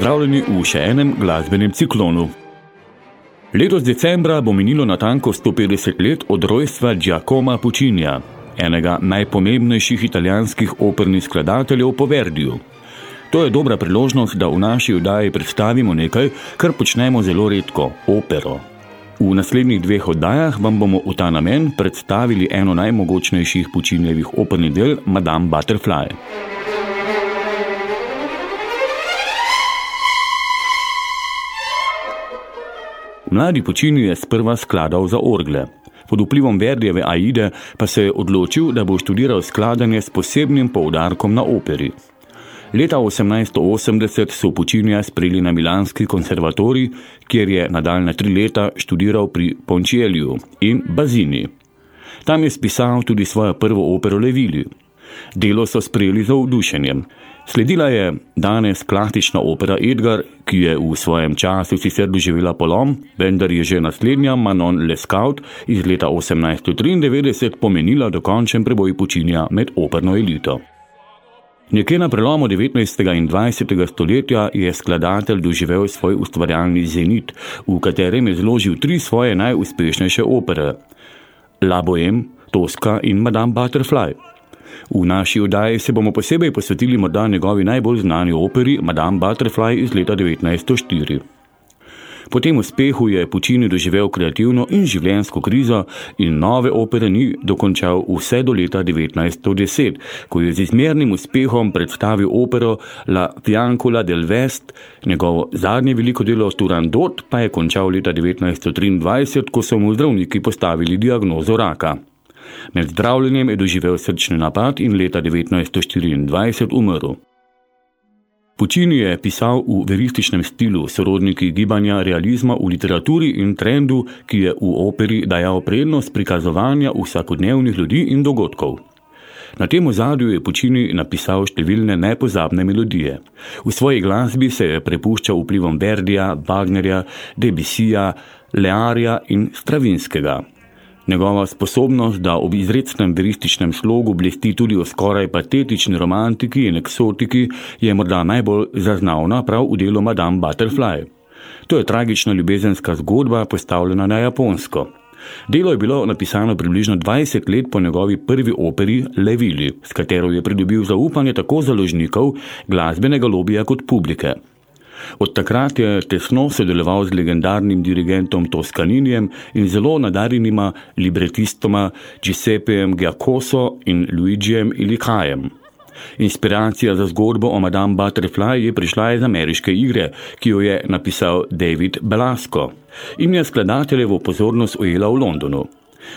Pozdravljeni v še enem glasbenem ciklonu. Letos decembra bo minilo natanko 150 let od rojstva Giacomo Puccinija, enega najpomembnejših italijanskih opernih skladateljev po Verdiju. To je dobra priložnost, da v naši oddaji predstavimo nekaj, kar počnemo zelo redko – opero. V naslednjih dveh oddajah vam bomo v ta namen predstavili eno najmogočnejših Puccinijevih opernih del Madame Butterfly. Mladi počini je sprva skladal za orgle. Pod vplivom Verdijeve Aide pa se je odločil, da bo študiral skladanje s posebnim poudarkom na operi. Leta 1880 so Pučinija sprejeli na Milanski konservatorij, kjer je nadaljne tri leta študiral pri Pončielju in Bazini. Tam je spisal tudi svojo prvo opero Levili. Delo so sprejeli za vdušenjem. Sledila je danes klasična opera Edgar, ki je v svojem času sicer doživela polom, vendar je že naslednja Manon Lescaut iz leta 1893 pomenila dokončen preboj počinja med operno elito. Nekje na prelomu 19. in 20. stoletja je skladatelj doživel svoj ustvarjalni zenit, v katerem je zložil tri svoje najuspešnejše opere – La Bohème, Tosca in Madame Butterfly – V naši oddaji se bomo posebej posvetili morda njegovi najbolj znani operi Madame Butterfly iz leta 1904. Po tem uspehu je Puccini doživel kreativno in življenjsko krizo in nove opere ni dokončal vse do leta 1910, ko je z izmernim uspehom predstavil opero La Fiancola del West, njegovo zadnje veliko delo Turandot pa je končal leta 1923, ko so mu zdravniki postavili diagnozo raka. Med zdravljenjem je doživel srčni napad in leta 1924 umrl. Puccini je pisal v verističnem stilu, sorodniki gibanja realizma v literaturi in trendu, ki je v operi dajal prednost prikazovanja vsakodnevnih ljudi in dogodkov. Na tem ozadju je Puccini napisal številne nepozabne melodije. V svoji glasbi se je prepuščal vplivom Verdija, Wagnerja, Debussyja, Learja in Stravinskega. Njegova sposobnost, da ob izrednem verističnem slogu blesti tudi o skoraj patetični romantiki in eksotiki, je morda najbolj zaznavna prav v delu Madame Butterfly. To je tragična ljubezenska zgodba, postavljena na japonsko. Delo je bilo napisano približno 20 let po njegovi prvi operi Levili, s katero je pridobil zaupanje tako založnikov, glasbenega lobija kot publike. Od takrat je tesno sodeloval z legendarnim dirigentom Toscaninijem in zelo nadarjenima libretistoma Giuseppejem Giacoso in Luigijem Ilikajem. Inspiracija za zgodbo o Madame Butterfly je prišla iz ameriške igre, ki jo je napisal David Belasco in je skladateljevo pozornost ujela v Londonu.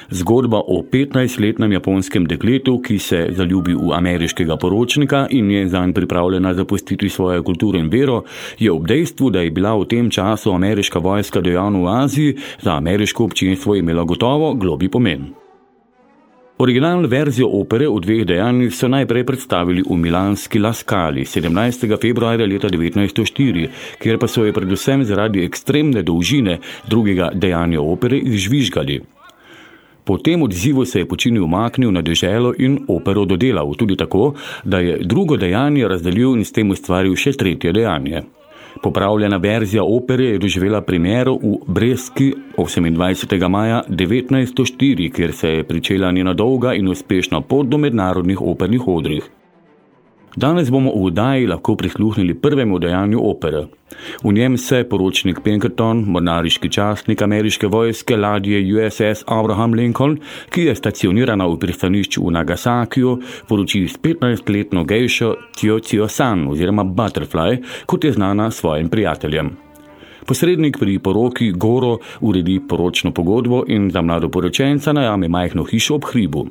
Zgodba o 15-letnem japonskem dekletu, ki se zaljubi v ameriškega poročnika in je zanj pripravljena zapustiti svojo kulturo in vero, je ob dejstvu, da je bila v tem času ameriška vojska dejavna v Aziji, za ameriško občinstvo imela gotovo globi pomen. Originalno verzijo opere v dveh dejanjih so najprej predstavili v milanski Laskali 17. februarja leta 1904, kjer pa so jo predvsem zaradi ekstremne dolžine drugega dejanja opere izžvižgali. Po tem odzivu se je počini umaknil na deželo in opero dodelal, tudi tako, da je drugo dejanje razdelil in s tem ustvaril še tretje dejanje. Popravljena verzija opere je doživela primero v Breski 28. maja 1904, kjer se je pričela njena dolga in uspešna pot do mednarodnih opernih odrih. Danes bomo v vdaji lahko prisluhnili prvemu dejanju opere. V njem se poročnik Pinkerton, mornariški častnik ameriške vojske ladje USS Abraham Lincoln, ki je stacionirana v pristanišču v Nagasakiju, poroči s 15-letno gejšo Tio Tio San oziroma Butterfly, kot je znana svojim prijateljem. Posrednik pri poroki Goro uredi poročno pogodbo in za mlado poročenca najame majhno hišo ob hribu.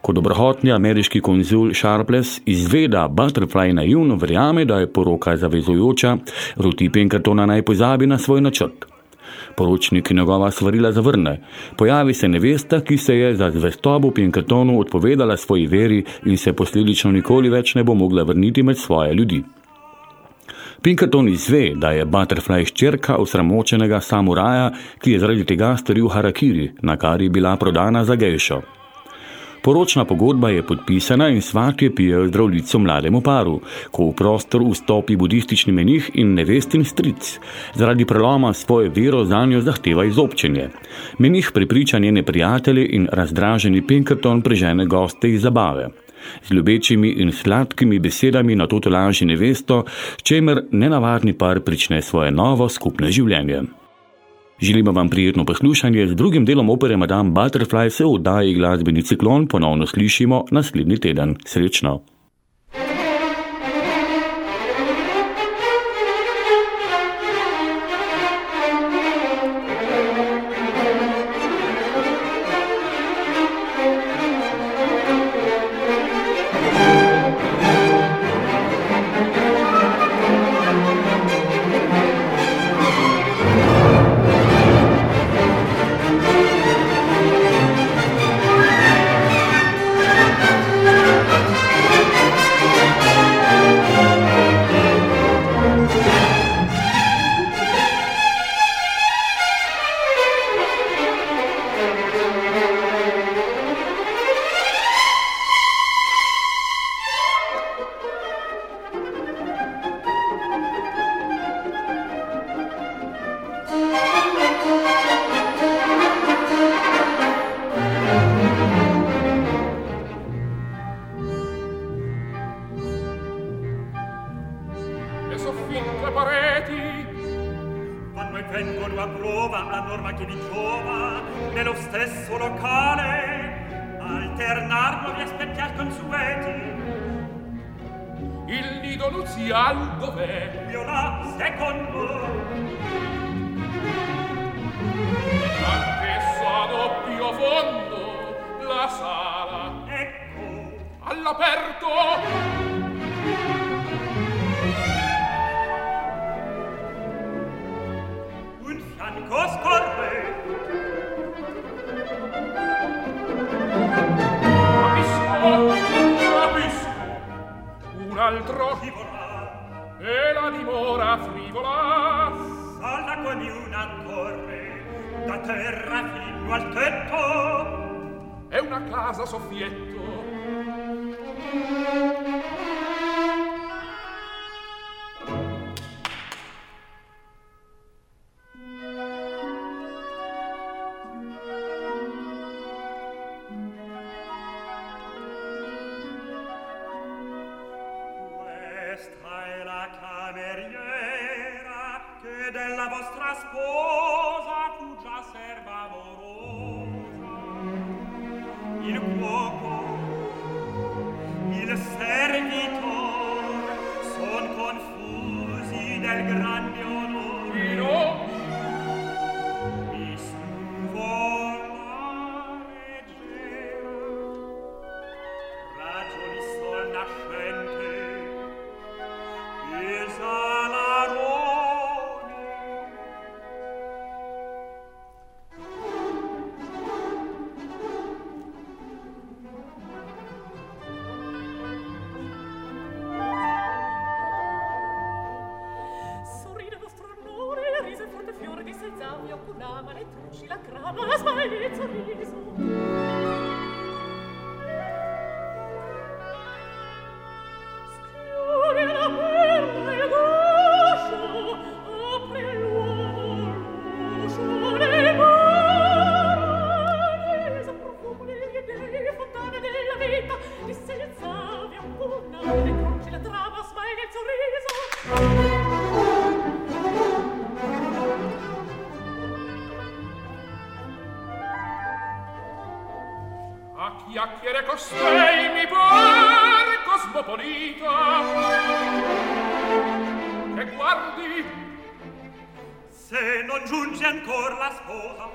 Ko dobrohotni ameriški konzul Sharpless izveda Butterfly naivno verjame, da je poroka zavezujoča, roti Pinkertona naj pozabi na svoj načrt. Poročnik njegova svarila zavrne. Pojavi se nevesta, ki se je za zvestobo Pinkertonu odpovedala svoji veri in se posledično nikoli več ne bo mogla vrniti med svoje ljudi. Pinkerton izve, da je Butterfly ščerka osramočenega samuraja, ki je zaradi tega storil harakiri, na kar je bila prodana za gejšo. Poročna pogodba je podpisana in svatje pijejo zdravljico mlademu paru, ko v prostor vstopi budistični menih in nevestin stric. Zaradi preloma svoje vero za njo zahteva izobčenje. Menih prepriča njene prijatelje in razdraženi Pinkerton prežene goste iz zabave. Z ljubečimi in sladkimi besedami na to tolaži nevesto, čemer nenavadni par prične svoje novo skupne življenje. Želimo vam prijetno poslušanje z drugim delom opere Madame Butterfly se v oddaji glasbeni ciklon ponovno slišimo naslednji teden. Srečno! Anco scorre Capisco, Un altro divorà. E la dimora frivola. Salda come una torre Da terra fino al tetto. È una casa soffietta. A chiacchiere costei mi par cosmopolita Che guardi Se non giunge ancor la sposa.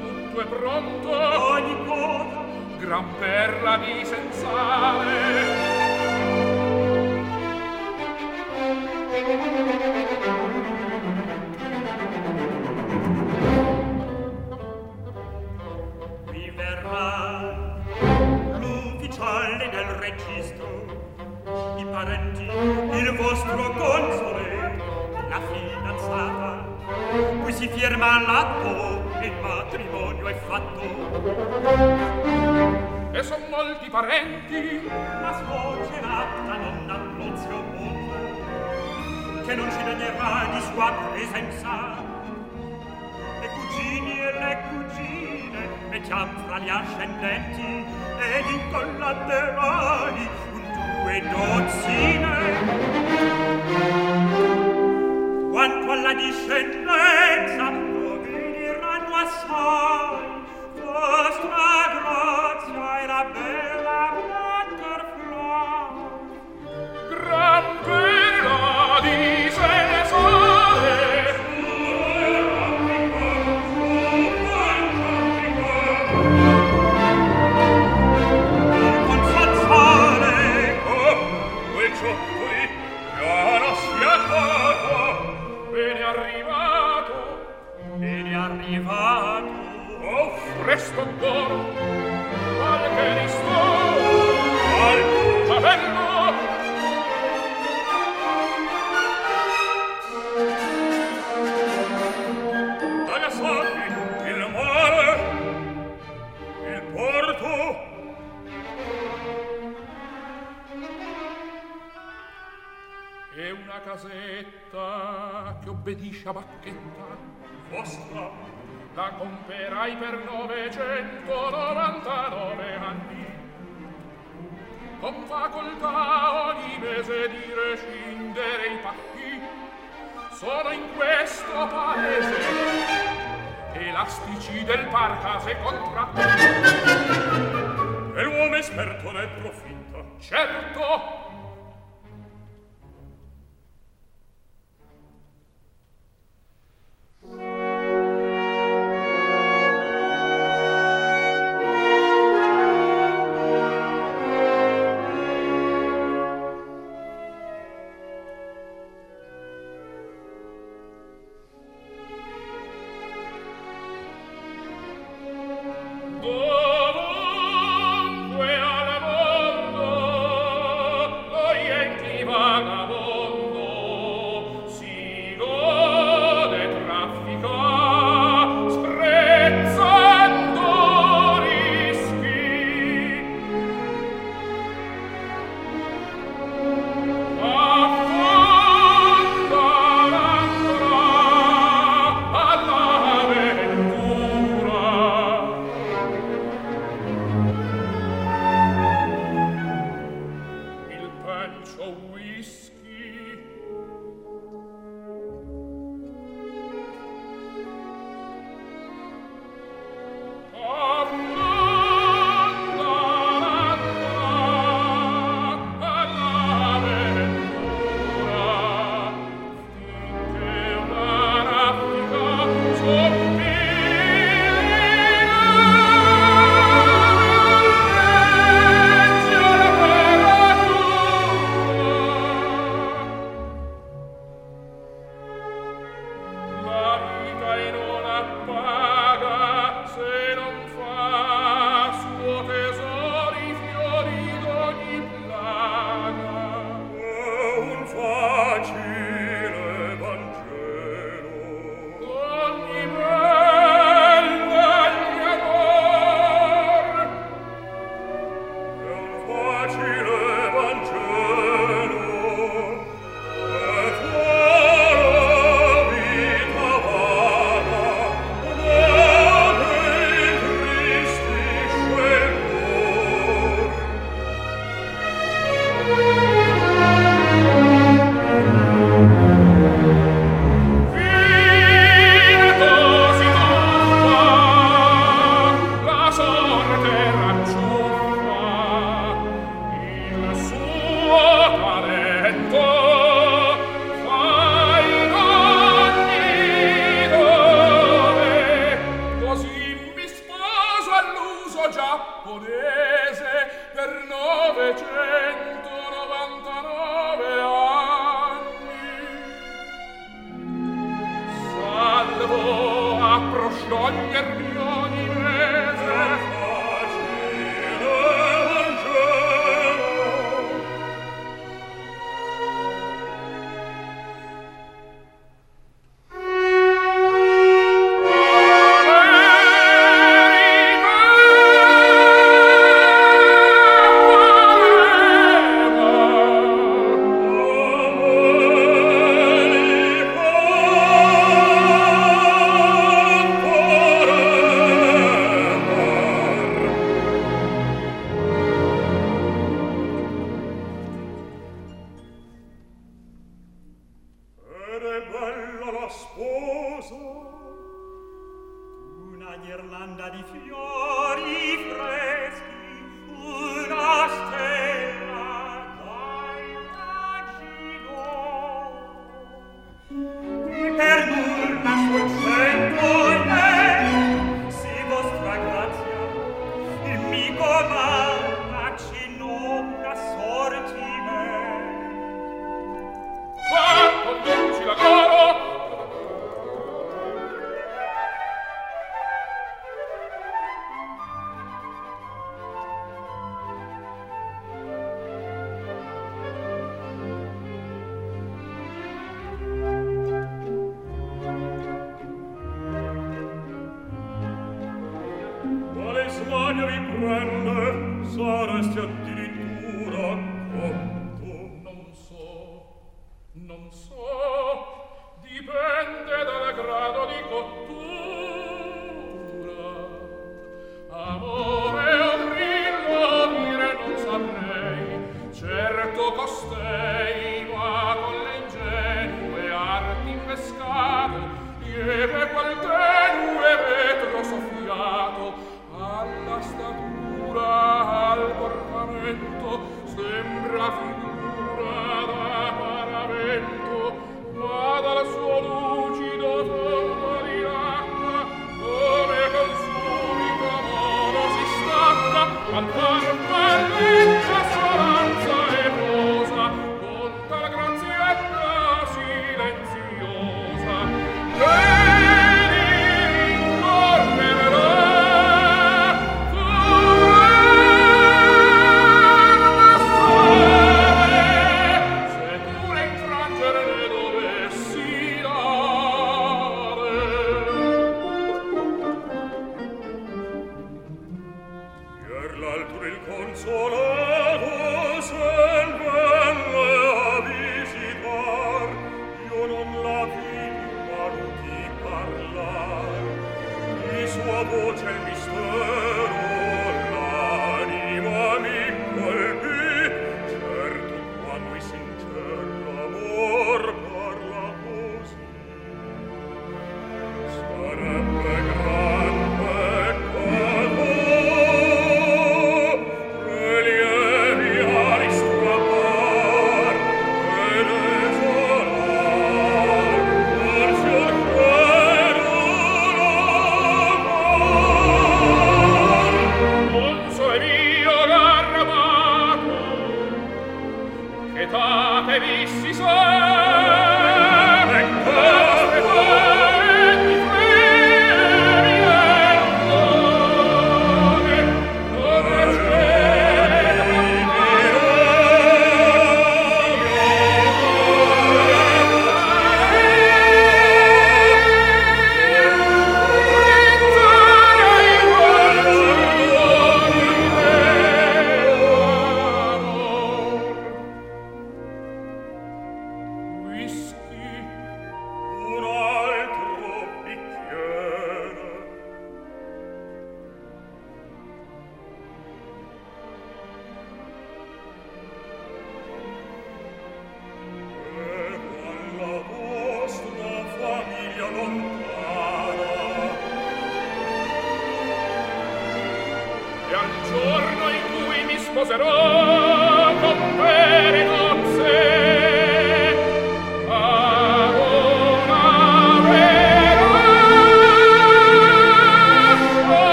Tutto è pronto. Ogni cosa. Gran perla di sensale. Vostro console, la fidanzata, qui si firma l'atto e il matrimonio è fatto. E son molti parenti, ma sfoggerà la nonna Plozio Monco, che non ci degnerà di sua presenza. Le cugini e le cugine mettiam fra gli ascendenti ed in collaterali un due dozzine quanto alla discendenza lo veniranno assai. Vostra grazia era bella butterfly gran bella arrivato. Oh presto ancora quale che risto al una casetta. Che obbedisce a bacchetta Vostra, la comperai per 999 anni con facoltà ogni mese di rescindere i pacchi sono in questo paese elastici del parcase contratti e l'uomo esperto ne profitta. certo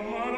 Mama.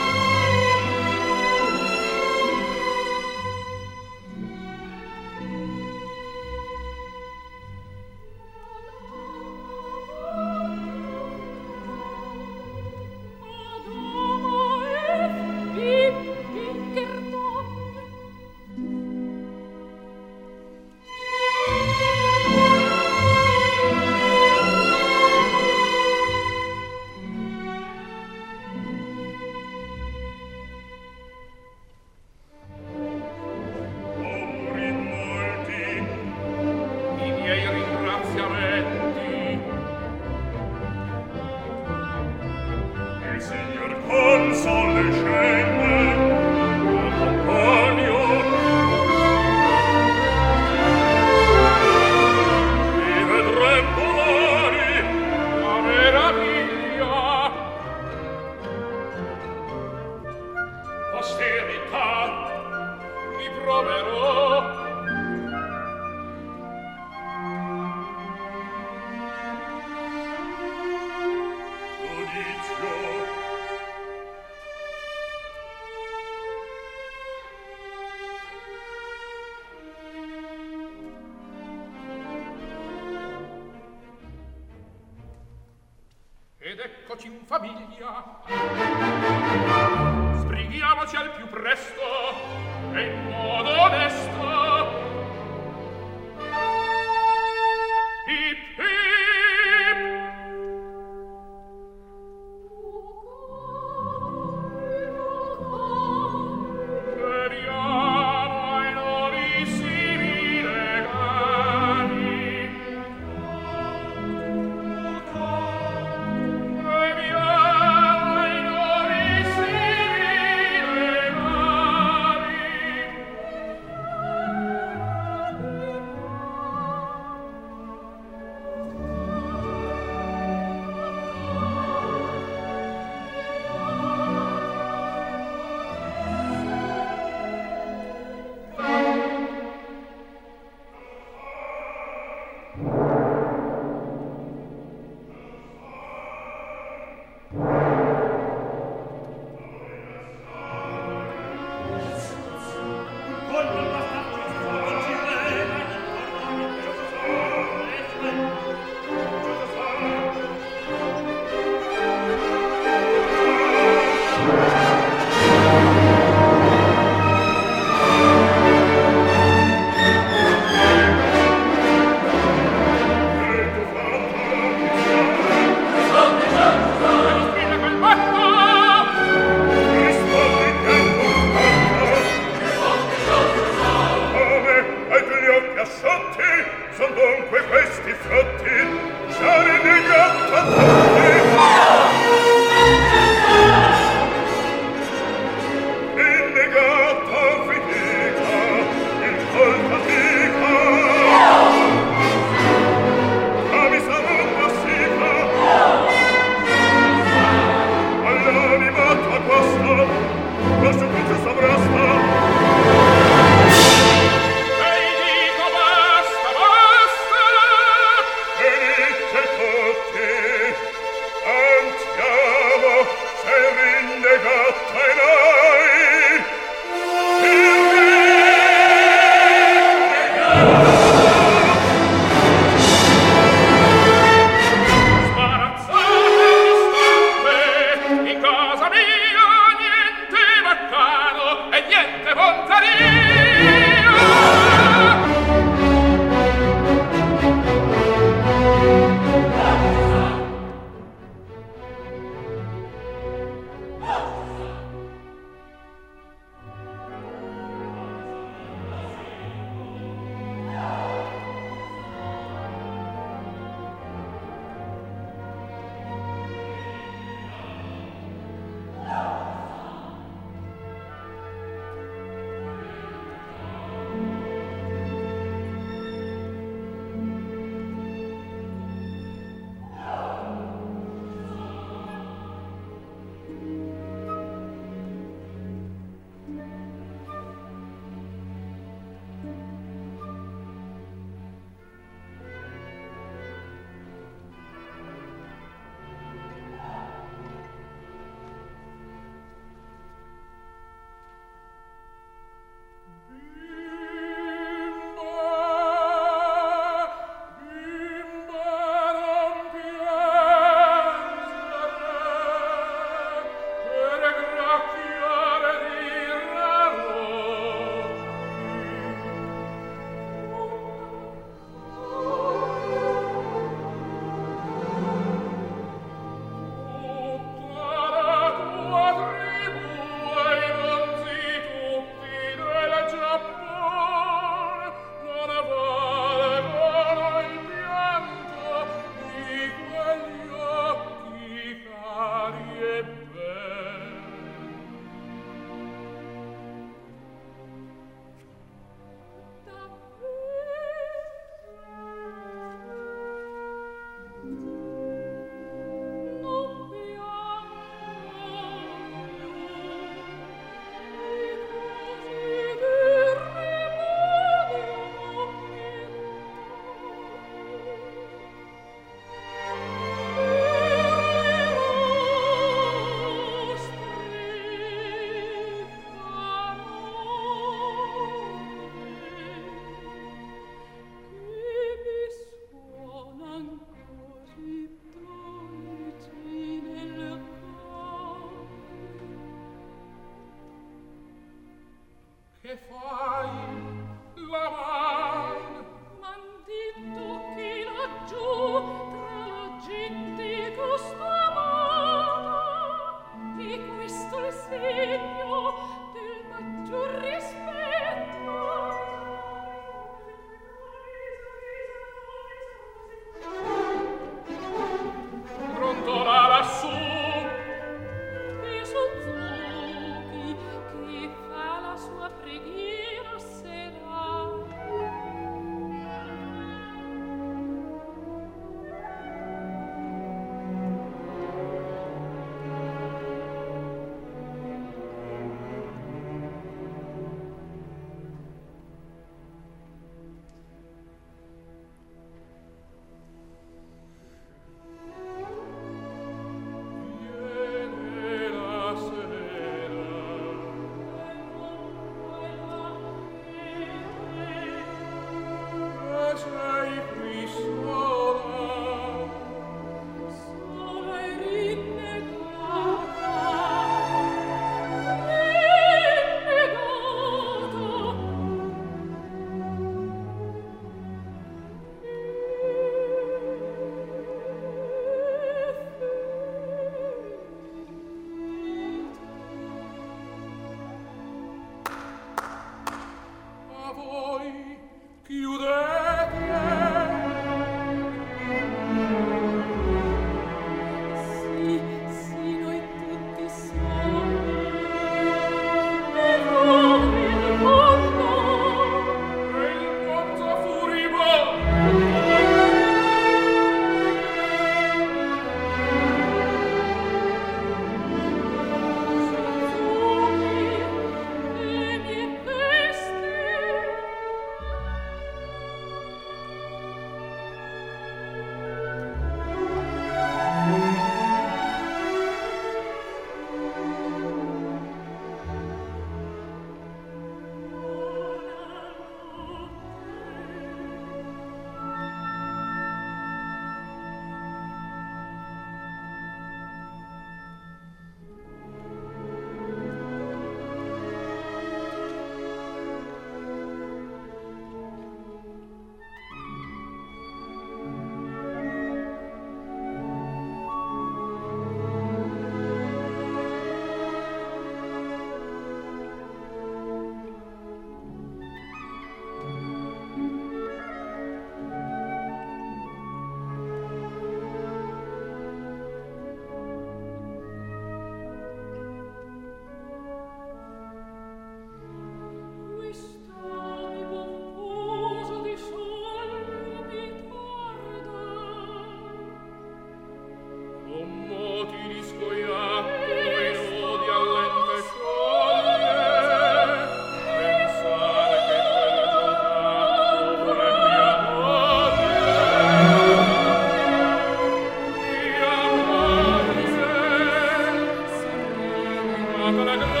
Caraca, caraca,